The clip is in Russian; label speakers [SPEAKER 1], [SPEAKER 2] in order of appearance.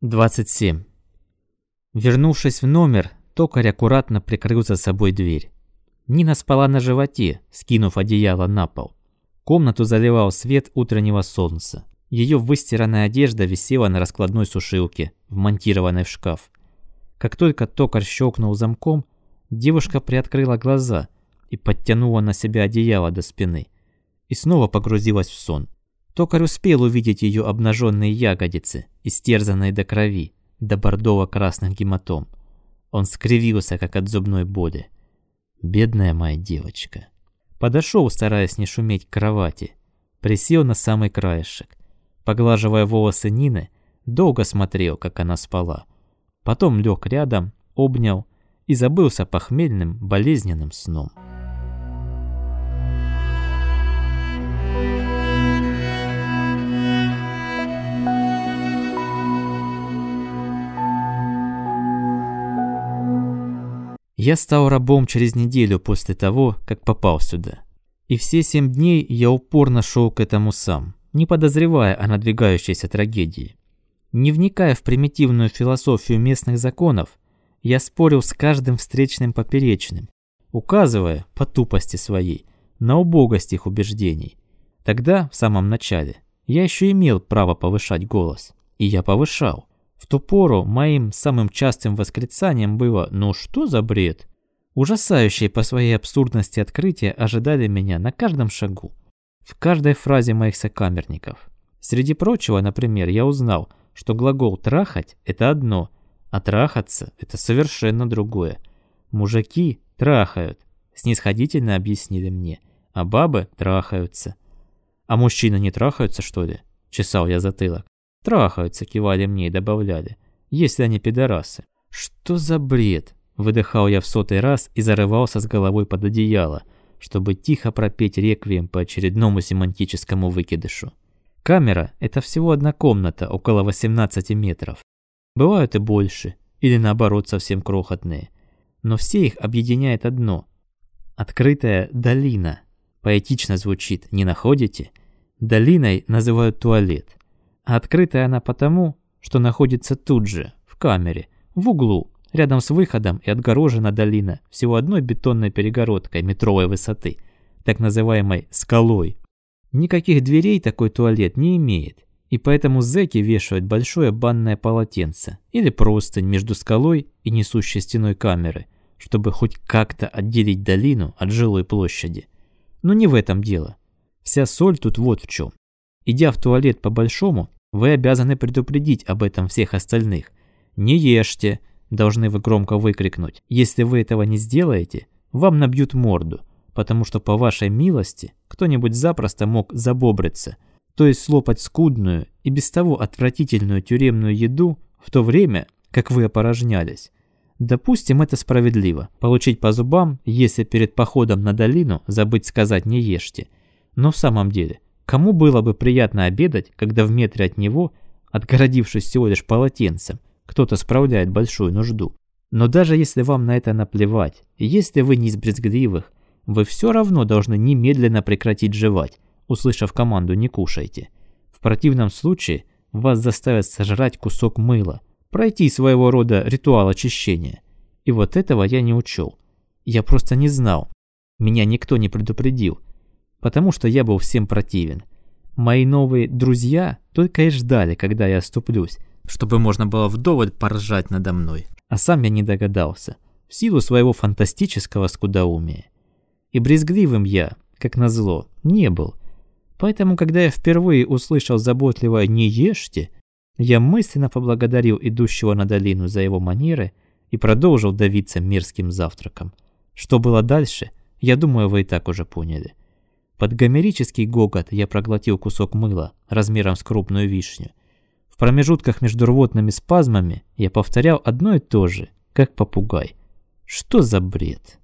[SPEAKER 1] 27. Вернувшись в номер, токарь аккуратно прикрыл за собой дверь. Нина спала на животе, скинув одеяло на пол. Комнату заливал свет утреннего солнца. Ее выстиранная одежда висела на раскладной сушилке, вмонтированной в шкаф. Как только токарь щелкнул замком, девушка приоткрыла глаза и подтянула на себя одеяло до спины. И снова погрузилась в сон. Токарь успел увидеть ее обнаженные ягодицы, истерзанные до крови, до бордово-красных гематом. Он скривился, как от зубной боли. Бедная моя девочка. Подошел, стараясь не шуметь к кровати. Присел на самый краешек. Поглаживая волосы Нины, долго смотрел, как она спала. Потом лег рядом, обнял и забылся похмельным, болезненным сном. Я стал рабом через неделю после того, как попал сюда. И все семь дней я упорно шел к этому сам, не подозревая о надвигающейся трагедии. Не вникая в примитивную философию местных законов, я спорил с каждым встречным поперечным, указывая, по тупости своей, на убогость их убеждений. Тогда, в самом начале, я еще имел право повышать голос. И я повышал. Ту пору моим самым частым восклицанием было «Ну что за бред?». Ужасающие по своей абсурдности открытия ожидали меня на каждом шагу, в каждой фразе моих сокамерников. Среди прочего, например, я узнал, что глагол «трахать» – это одно, а «трахаться» – это совершенно другое. Мужики трахают, снисходительно объяснили мне, а бабы трахаются. А мужчины не трахаются, что ли? Чесал я затылок. Трахаются, кивали мне и добавляли. Если они пидорасы. Что за бред? Выдыхал я в сотый раз и зарывался с головой под одеяло, чтобы тихо пропеть реквием по очередному семантическому выкидышу. Камера – это всего одна комната, около 18 метров. Бывают и больше, или наоборот совсем крохотные. Но все их объединяет одно – открытая долина. Поэтично звучит, не находите? Долиной называют туалет. Открытая она потому, что находится тут же, в камере, в углу, рядом с выходом и отгорожена долина всего одной бетонной перегородкой метровой высоты, так называемой «скалой». Никаких дверей такой туалет не имеет, и поэтому зэки вешают большое банное полотенце или простынь между скалой и несущей стеной камеры, чтобы хоть как-то отделить долину от жилой площади. Но не в этом дело. Вся соль тут вот в чем. Идя в туалет по-большому, вы обязаны предупредить об этом всех остальных. «Не ешьте!» – должны вы громко выкрикнуть. Если вы этого не сделаете, вам набьют морду, потому что по вашей милости кто-нибудь запросто мог забобриться, то есть слопать скудную и без того отвратительную тюремную еду в то время, как вы опорожнялись. Допустим, это справедливо. Получить по зубам, если перед походом на долину забыть сказать «не ешьте». Но в самом деле – Кому было бы приятно обедать, когда в метре от него, отгородившись всего лишь полотенцем, кто-то справляет большую нужду? Но даже если вам на это наплевать, если вы не из брезгливых, вы все равно должны немедленно прекратить жевать, услышав команду «не кушайте». В противном случае вас заставят сожрать кусок мыла, пройти своего рода ритуал очищения. И вот этого я не учел. Я просто не знал. Меня никто не предупредил, потому что я был всем противен. Мои новые друзья только и ждали, когда я оступлюсь, чтобы можно было вдоволь поржать надо мной. А сам я не догадался, в силу своего фантастического скудоумия. И брезгливым я, как назло, не был. Поэтому, когда я впервые услышал заботливое «не ешьте», я мысленно поблагодарил идущего на долину за его манеры и продолжил давиться мерзким завтраком. Что было дальше, я думаю, вы и так уже поняли. Под гомерический гогот я проглотил кусок мыла размером с крупную вишню. В промежутках между рвотными спазмами я повторял одно и то же, как попугай. Что за бред?